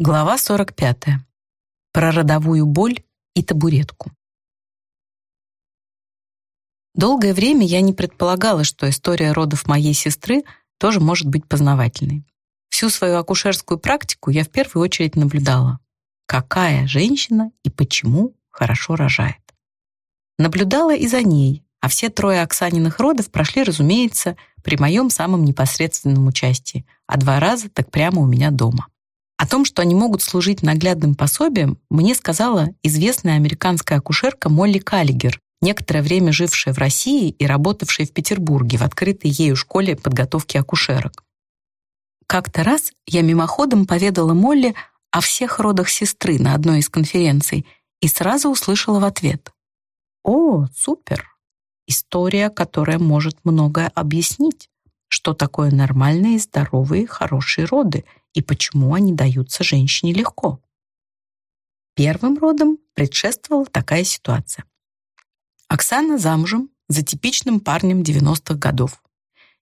Глава 45. Про родовую боль и табуретку. Долгое время я не предполагала, что история родов моей сестры тоже может быть познавательной. Всю свою акушерскую практику я в первую очередь наблюдала, какая женщина и почему хорошо рожает. Наблюдала и за ней, а все трое Оксаниных родов прошли, разумеется, при моем самом непосредственном участии, а два раза так прямо у меня дома. О том, что они могут служить наглядным пособием, мне сказала известная американская акушерка Молли Каллигер, некоторое время жившая в России и работавшая в Петербурге в открытой ею школе подготовки акушерок. Как-то раз я мимоходом поведала Молли о всех родах сестры на одной из конференций и сразу услышала в ответ. «О, супер! История, которая может многое объяснить что такое нормальные, здоровые, хорошие роды и почему они даются женщине легко. Первым родом предшествовала такая ситуация. Оксана замужем за типичным парнем 90-х годов.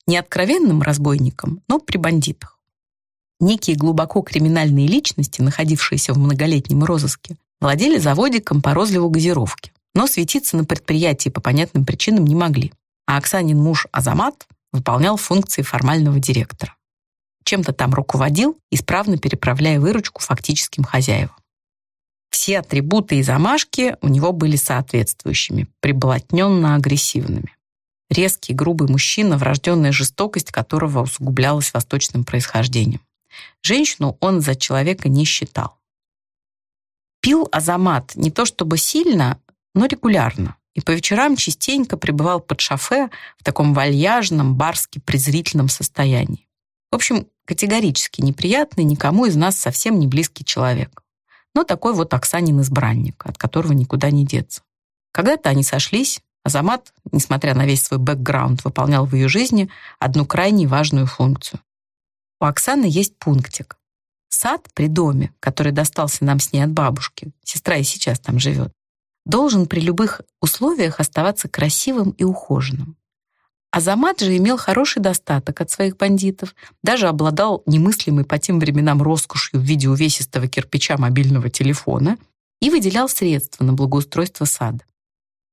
Не откровенным разбойником, но при бандитах. Некие глубоко криминальные личности, находившиеся в многолетнем розыске, владели заводиком по розливу газировки, но светиться на предприятии по понятным причинам не могли. А Оксанин муж Азамат выполнял функции формального директора. Чем-то там руководил, исправно переправляя выручку фактическим хозяевам. Все атрибуты и замашки у него были соответствующими, приблотненно-агрессивными. Резкий, грубый мужчина, врожденная жестокость которого усугублялась восточным происхождением. Женщину он за человека не считал. Пил Азамат не то чтобы сильно, но регулярно и по вечерам частенько пребывал под шофе в таком вальяжном, барски-презрительном состоянии. В общем, категорически неприятный, никому из нас совсем не близкий человек. Но такой вот Оксанин избранник, от которого никуда не деться. Когда-то они сошлись, Азамат, несмотря на весь свой бэкграунд, выполнял в ее жизни одну крайне важную функцию. У Оксаны есть пунктик. Сад при доме, который достался нам с ней от бабушки, сестра и сейчас там живет, должен при любых условиях оставаться красивым и ухоженным. Азамат же имел хороший достаток от своих бандитов, даже обладал немыслимой по тем временам роскошью в виде увесистого кирпича мобильного телефона и выделял средства на благоустройство сада.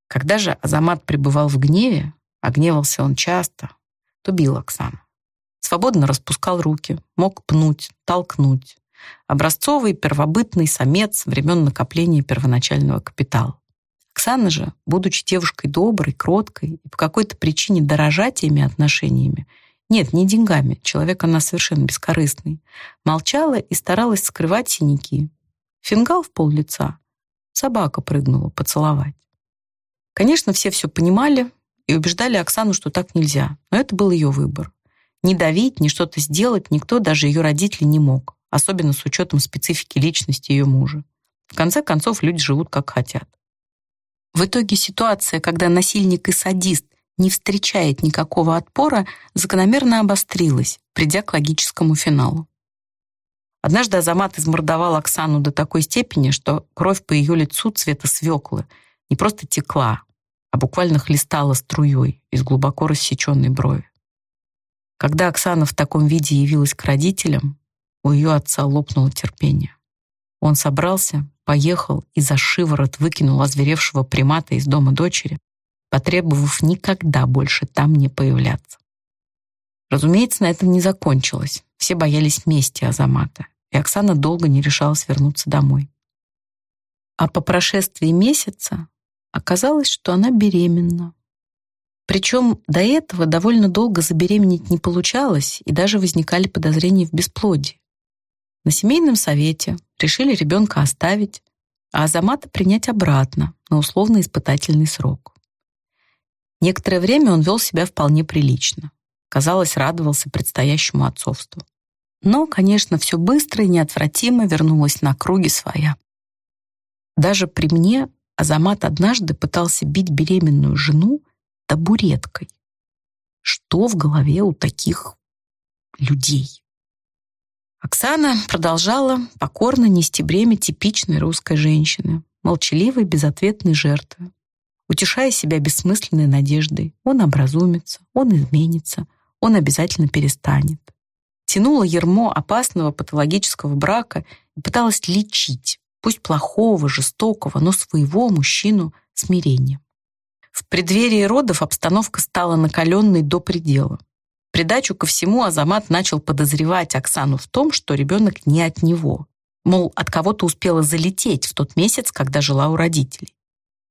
Когда же Азамат пребывал в гневе, а гневался он часто, то бил Оксану. Свободно распускал руки, мог пнуть, толкнуть. Образцовый первобытный самец времен накопления первоначального капитала. Оксана же, будучи девушкой доброй, кроткой и по какой-то причине дорожа теми отношениями, нет, не деньгами, человек она совершенно бескорыстный, молчала и старалась скрывать синяки. Фингал в пол лица. Собака прыгнула поцеловать. Конечно, все все понимали и убеждали Оксану, что так нельзя, но это был ее выбор. Ни давить, ни что-то сделать никто, даже ее родители, не мог, особенно с учетом специфики личности ее мужа. В конце концов, люди живут как хотят. В итоге ситуация, когда насильник и садист не встречает никакого отпора, закономерно обострилась, придя к логическому финалу. Однажды Азамат измордовал Оксану до такой степени, что кровь по ее лицу цвета свеклы не просто текла, а буквально хлестала струей из глубоко рассеченной брови. Когда Оксана в таком виде явилась к родителям, у ее отца лопнуло терпение. Он собрался, поехал и за шиворот выкинул озверевшего примата из дома дочери, потребовав никогда больше там не появляться. Разумеется, на этом не закончилось. Все боялись мести Азамата, и Оксана долго не решалась вернуться домой. А по прошествии месяца оказалось, что она беременна. Причем до этого довольно долго забеременеть не получалось, и даже возникали подозрения в бесплодии. На семейном совете решили ребенка оставить, а Азамата принять обратно на условно-испытательный срок. Некоторое время он вел себя вполне прилично. Казалось, радовался предстоящему отцовству. Но, конечно, все быстро и неотвратимо вернулось на круги своя. Даже при мне Азамат однажды пытался бить беременную жену табуреткой. Что в голове у таких людей? Оксана продолжала покорно нести бремя типичной русской женщины, молчаливой, безответной жертвы, утешая себя бессмысленной надеждой. Он образумится, он изменится, он обязательно перестанет. Тянула ермо опасного патологического брака и пыталась лечить, пусть плохого, жестокого, но своего мужчину смирением. В преддверии родов обстановка стала накаленной до предела. Придачу ко всему Азамат начал подозревать Оксану в том, что ребенок не от него. Мол, от кого-то успела залететь в тот месяц, когда жила у родителей.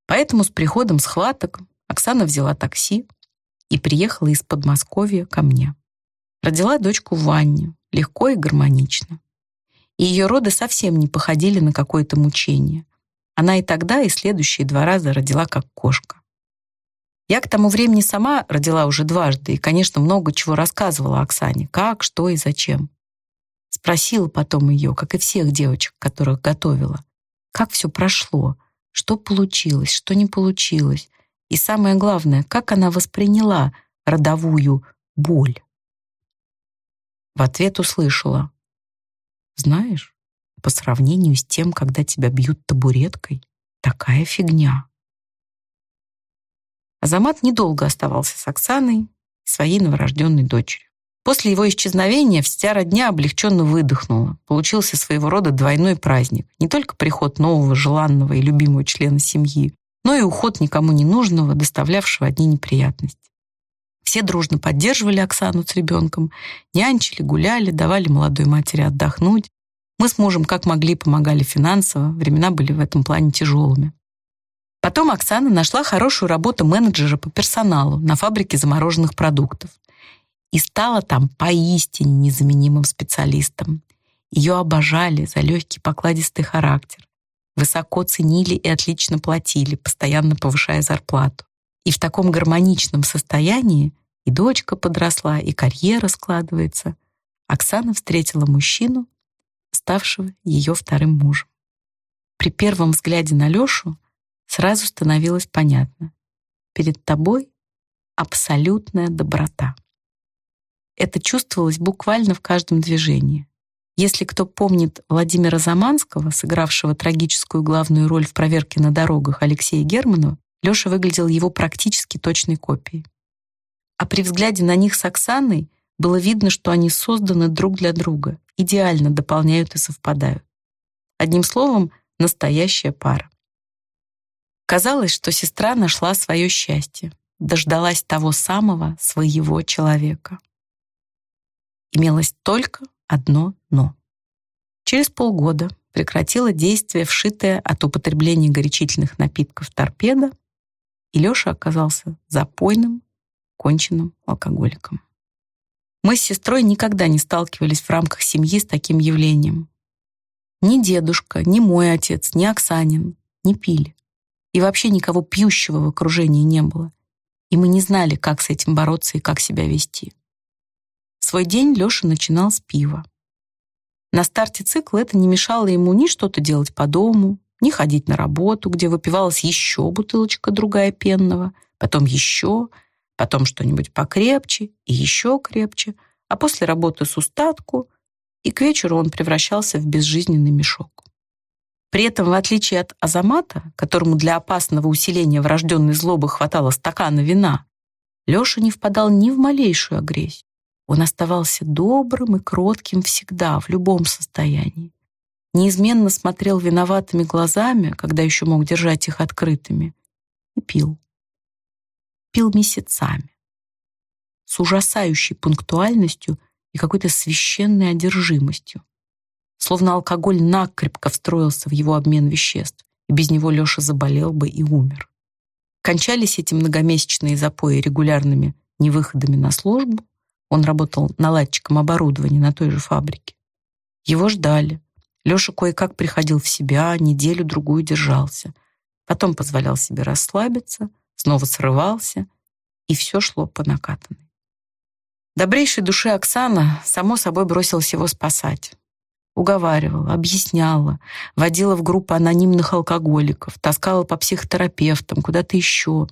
Поэтому с приходом схваток Оксана взяла такси и приехала из Подмосковья ко мне. Родила дочку в ванне, легко и гармонично. И ее роды совсем не походили на какое-то мучение. Она и тогда, и следующие два раза родила как кошка. Я к тому времени сама родила уже дважды и, конечно, много чего рассказывала Оксане, как, что и зачем. Спросила потом ее, как и всех девочек, которых готовила, как все прошло, что получилось, что не получилось, и самое главное, как она восприняла родовую боль. В ответ услышала. «Знаешь, по сравнению с тем, когда тебя бьют табуреткой, такая фигня». Азамат недолго оставался с Оксаной, своей новорожденной дочерью. После его исчезновения вся родня облегченно выдохнула. Получился своего рода двойной праздник. Не только приход нового, желанного и любимого члена семьи, но и уход никому не нужного, доставлявшего одни неприятности. Все дружно поддерживали Оксану с ребенком, нянчили, гуляли, давали молодой матери отдохнуть. Мы с мужем как могли помогали финансово, времена были в этом плане тяжелыми. Потом Оксана нашла хорошую работу менеджера по персоналу на фабрике замороженных продуктов и стала там поистине незаменимым специалистом. Ее обожали за легкий покладистый характер, высоко ценили и отлично платили, постоянно повышая зарплату. И в таком гармоничном состоянии и дочка подросла, и карьера складывается. Оксана встретила мужчину, ставшего ее вторым мужем. При первом взгляде на Лешу сразу становилось понятно. Перед тобой абсолютная доброта. Это чувствовалось буквально в каждом движении. Если кто помнит Владимира Заманского, сыгравшего трагическую главную роль в проверке на дорогах Алексея Германова, Лёша выглядел его практически точной копией. А при взгляде на них с Оксаной было видно, что они созданы друг для друга, идеально дополняют и совпадают. Одним словом, настоящая пара. Казалось, что сестра нашла свое счастье, дождалась того самого своего человека. Имелось только одно «но». Через полгода прекратила действие вшитая от употребления горячительных напитков торпеда, и Лёша оказался запойным, конченным алкоголиком. Мы с сестрой никогда не сталкивались в рамках семьи с таким явлением. Ни дедушка, ни мой отец, ни Оксанин не пили и вообще никого пьющего в окружении не было. И мы не знали, как с этим бороться и как себя вести. Свой день Лёша начинал с пива. На старте цикла это не мешало ему ни что-то делать по дому, ни ходить на работу, где выпивалась еще бутылочка другая пенного, потом еще, потом что-нибудь покрепче и еще крепче, а после работы с устатку, и к вечеру он превращался в безжизненный мешок. При этом, в отличие от Азамата, которому для опасного усиления врожденной злобы хватало стакана вина, Леша не впадал ни в малейшую агрессию. Он оставался добрым и кротким всегда, в любом состоянии. Неизменно смотрел виноватыми глазами, когда еще мог держать их открытыми, и пил. Пил месяцами. С ужасающей пунктуальностью и какой-то священной одержимостью. Словно алкоголь накрепко встроился в его обмен веществ, и без него Леша заболел бы и умер. Кончались эти многомесячные запои регулярными невыходами на службу. Он работал наладчиком оборудования на той же фабрике. Его ждали. Леша кое-как приходил в себя, неделю-другую держался. Потом позволял себе расслабиться, снова срывался, и все шло по накатанной. Добрейшей души Оксана, само собой, бросилась его спасать. Уговаривала, объясняла, водила в группу анонимных алкоголиков, таскала по психотерапевтам, куда-то еще.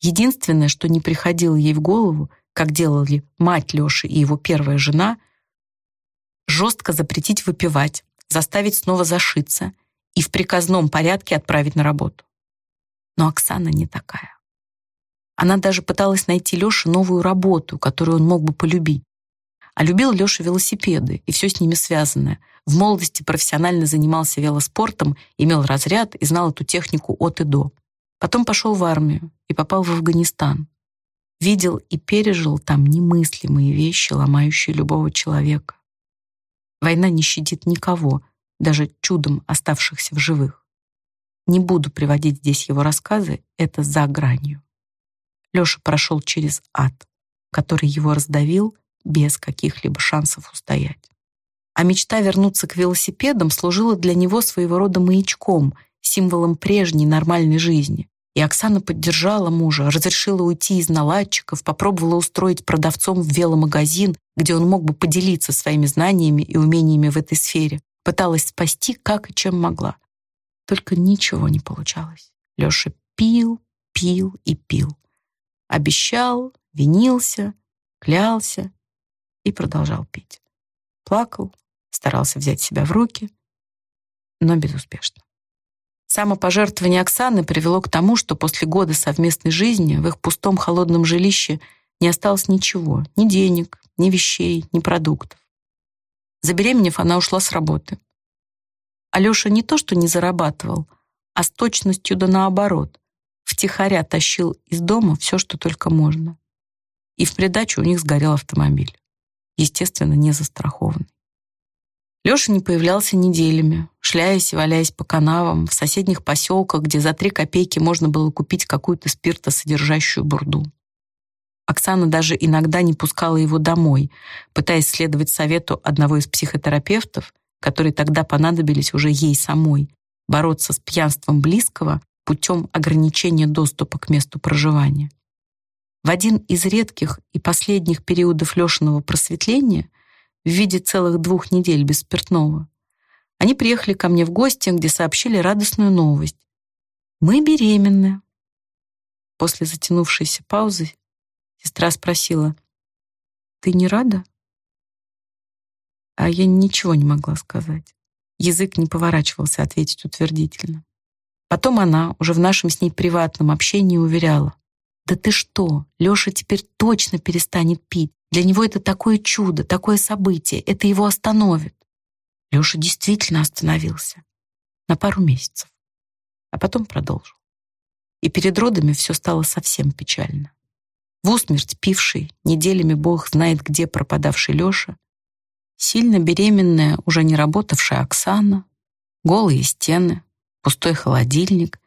Единственное, что не приходило ей в голову, как делали мать Лёши и его первая жена, жестко запретить выпивать, заставить снова зашиться и в приказном порядке отправить на работу. Но Оксана не такая. Она даже пыталась найти Лёше новую работу, которую он мог бы полюбить. А любил Леша велосипеды и все с ними связанное. В молодости профессионально занимался велоспортом, имел разряд и знал эту технику от и до. Потом пошел в армию и попал в Афганистан. Видел и пережил там немыслимые вещи, ломающие любого человека. Война не щадит никого, даже чудом оставшихся в живых. Не буду приводить здесь его рассказы, это за гранью. Леша прошел через ад, который его раздавил без каких-либо шансов устоять. А мечта вернуться к велосипедам служила для него своего рода маячком, символом прежней нормальной жизни. И Оксана поддержала мужа, разрешила уйти из наладчиков, попробовала устроить продавцом в веломагазин, где он мог бы поделиться своими знаниями и умениями в этой сфере. Пыталась спасти, как и чем могла. Только ничего не получалось. Леша пил, пил и пил. Обещал, винился, клялся и продолжал пить. Плакал, старался взять себя в руки, но безуспешно. Самопожертвование Оксаны привело к тому, что после года совместной жизни в их пустом холодном жилище не осталось ничего, ни денег, ни вещей, ни продуктов. Забеременев, она ушла с работы. Алёша не то что не зарабатывал, а с точностью да наоборот, втихаря тащил из дома все, что только можно. И в придачу у них сгорел автомобиль. Естественно, не застрахованный. Лёша не появлялся неделями, шляясь и валяясь по канавам в соседних поселках, где за три копейки можно было купить какую-то спиртосодержащую бурду. Оксана даже иногда не пускала его домой, пытаясь следовать совету одного из психотерапевтов, которые тогда понадобились уже ей самой, бороться с пьянством близкого путем ограничения доступа к месту проживания. В один из редких и последних периодов Лешиного просветления — в виде целых двух недель без спиртного. Они приехали ко мне в гости, где сообщили радостную новость. «Мы беременны». После затянувшейся паузы сестра спросила, «Ты не рада?» А я ничего не могла сказать. Язык не поворачивался ответить утвердительно. Потом она, уже в нашем с ней приватном общении, уверяла, «Да ты что, Лёша теперь точно перестанет пить. Для него это такое чудо, такое событие, это его остановит. Леша действительно остановился. На пару месяцев. А потом продолжил. И перед родами все стало совсем печально. В усмерть пивший, неделями бог знает где пропадавший Леша, сильно беременная, уже не работавшая Оксана, голые стены, пустой холодильник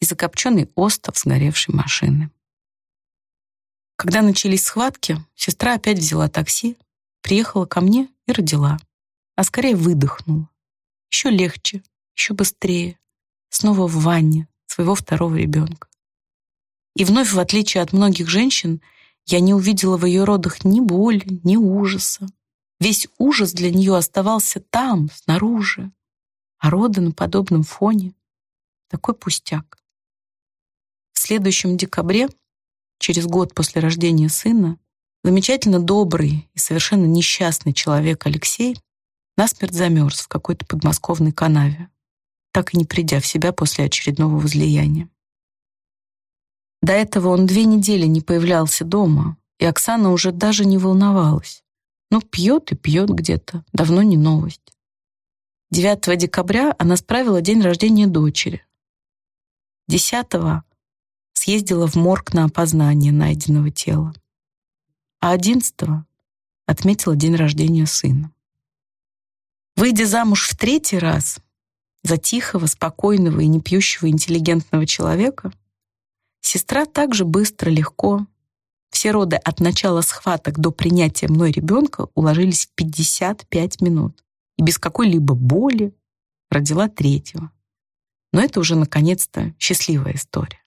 и закопченный остов сгоревшей машины. Когда начались схватки, сестра опять взяла такси, приехала ко мне и родила. А скорее выдохнула. Еще легче, еще быстрее. Снова в ванне своего второго ребенка. И вновь, в отличие от многих женщин, я не увидела в ее родах ни боли, ни ужаса. Весь ужас для нее оставался там, снаружи. А роды на подобном фоне — такой пустяк. В следующем декабре через год после рождения сына, замечательно добрый и совершенно несчастный человек Алексей насмерть замерз в какой-то подмосковной канаве, так и не придя в себя после очередного возлияния. До этого он две недели не появлялся дома, и Оксана уже даже не волновалась. Ну, пьет и пьет где-то, давно не новость. 9 декабря она справила день рождения дочери. 10 съездила в морг на опознание найденного тела. А одиннадцатого отметила день рождения сына. Выйдя замуж в третий раз за тихого, спокойного и непьющего интеллигентного человека, сестра также быстро, легко, все роды от начала схваток до принятия мной ребенка уложились в 55 минут и без какой-либо боли родила третьего. Но это уже, наконец-то, счастливая история.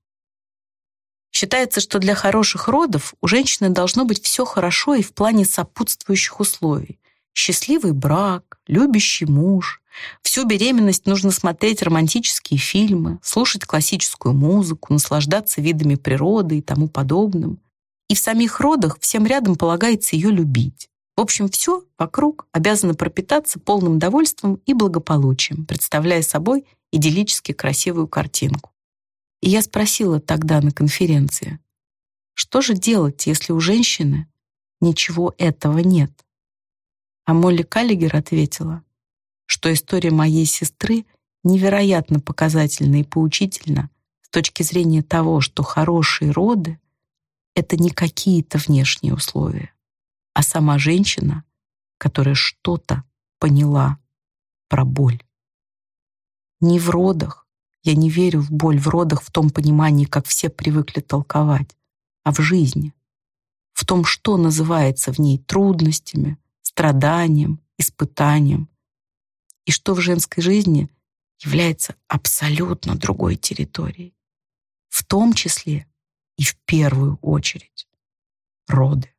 Считается, что для хороших родов у женщины должно быть все хорошо и в плане сопутствующих условий. Счастливый брак, любящий муж. Всю беременность нужно смотреть романтические фильмы, слушать классическую музыку, наслаждаться видами природы и тому подобным. И в самих родах всем рядом полагается ее любить. В общем, все вокруг обязано пропитаться полным довольством и благополучием, представляя собой идиллически красивую картинку. И я спросила тогда на конференции, что же делать, если у женщины ничего этого нет? А Молли Каллигер ответила, что история моей сестры невероятно показательна и поучительна с точки зрения того, что хорошие роды — это не какие-то внешние условия, а сама женщина, которая что-то поняла про боль. Не в родах, я не верю в боль в родах в том понимании, как все привыкли толковать, а в жизни, в том, что называется в ней трудностями, страданием, испытанием, и что в женской жизни является абсолютно другой территорией, в том числе и в первую очередь роды.